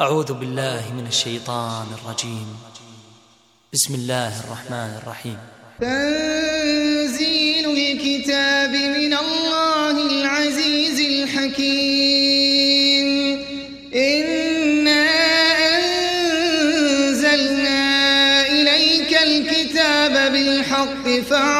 أعوذ بالله من الشيطان الرجيم. بسم الله الرحمن الرحيم. تنزيل الكتاب من الله العزيز الحكيم. إنا أنزلنا إليك الكتاب بالحق فاعبد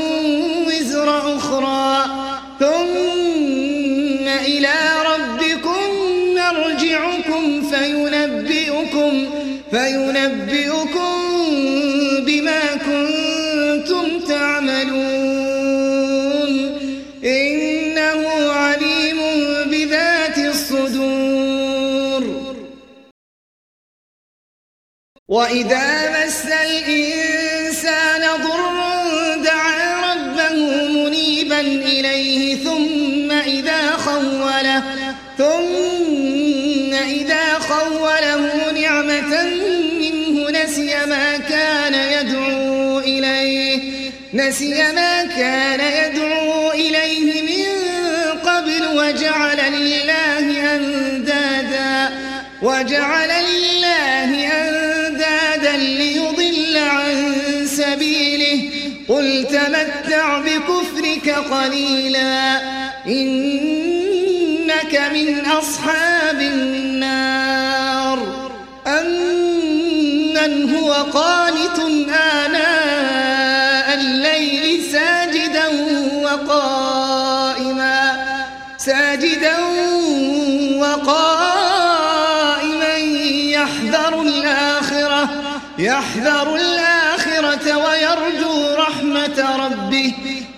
وإذا مس الإنسان ضر دعا ربه منيبا إليه ثم إذا خوله ثم إذا خوله نعمة منه نسي ما كان يدعو إليه نسي ما كان يدعو قليلا. إنك من أصحاب النار. أمن هو قانت آناء الليل ساجدا وقائما. ساجدا وقائما يحذر الآخرة. يحذر الآخرة ويرجو رحمة ربه.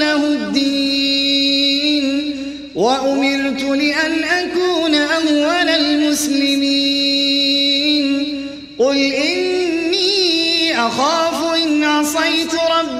له الدين وأمرت لأن أكون أول المسلمين. قل إني أخاف إن عصيت ربي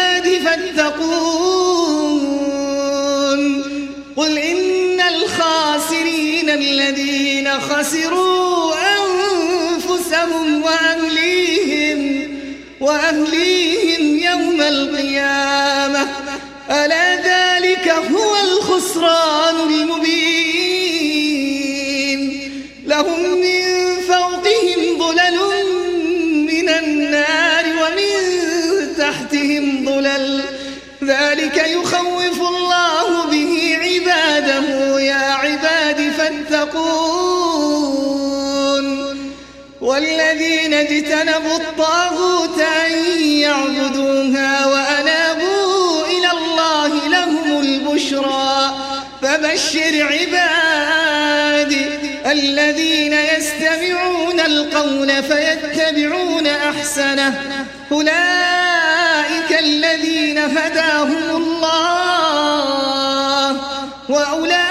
الذين خسروا أنفسهم وأهليهم وأهليهم يوم القيامة. ألا ذلك هو الخسران المبين؟ والذين اجتنبوا الطاغوت أن يعبدوها وأنابوا إلى الله لهم البشرى. فبشر عبادي الذين يستمعون القول فيتبعون أحسنه. أولئك الذين هداهم الله وأولئك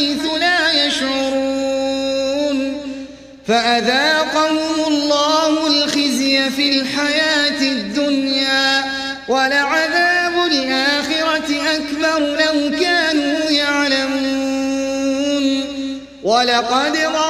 حيث لا يشعرون فأذاقهم الله الخزي في الحياة الدنيا ولعذاب الآخرة أكبر لو كانوا يعلمون. ولقد ضربنا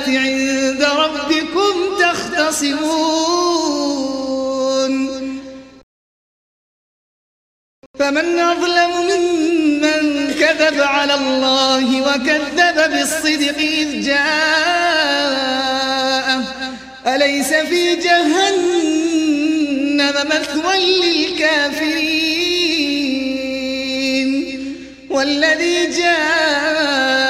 القيامة عند ربكم تختصمون. فمن أظلم ممن كذب على الله وكذب بالصدق إذ جاءه. أليس في جهنم مثوى للكافرين؟ والذي جاء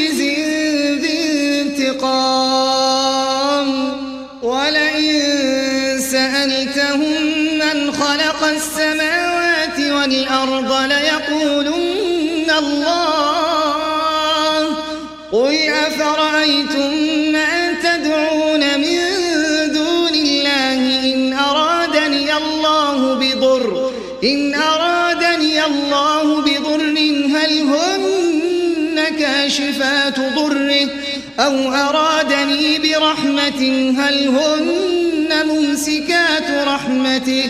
والأرض ليقولن الله. قل أفرأيتم ما تدعون من دون الله إن أرادني الله بضر. إن أرادني الله بضر هل هن كاشفات ضره؟ أو أرادني برحمة هل هن ممسكات رحمته؟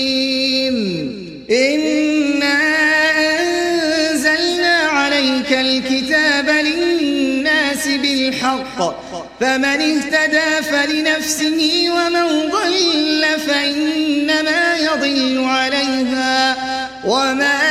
فمن اهتدى فلنفسه ومن ضل فإنما يضل عليها وما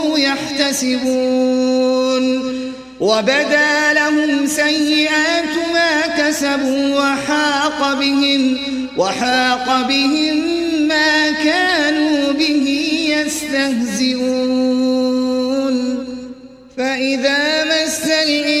يحتسبون. وبدا لهم سيئات ما كسبوا وحاق بهم وحاق بهم ما كانوا به يستهزئون. فإذا مس الإنسان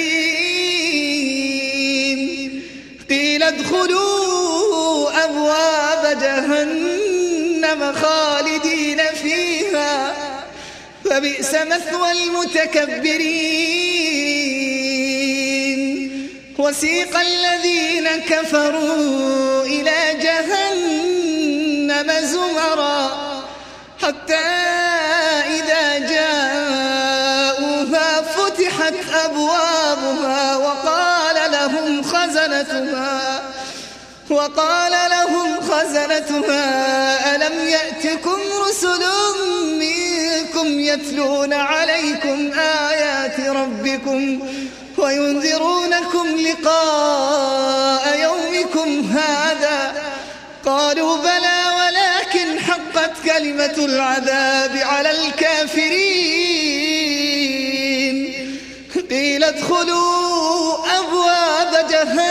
ادخلوا أبواب جهنم خالدين فيها. فبئس مثوى المتكبرين. وسيق الذين كفروا إلى جهنم زمرا حتى وقال لهم خزنتها ألم يأتكم رسل منكم يتلون عليكم آيات ربكم وينذرونكم لقاء يومكم هذا؟ قالوا بلى ولكن حقت كلمة العذاب على الكافرين. قيل ادخلوا أبواب جهنم.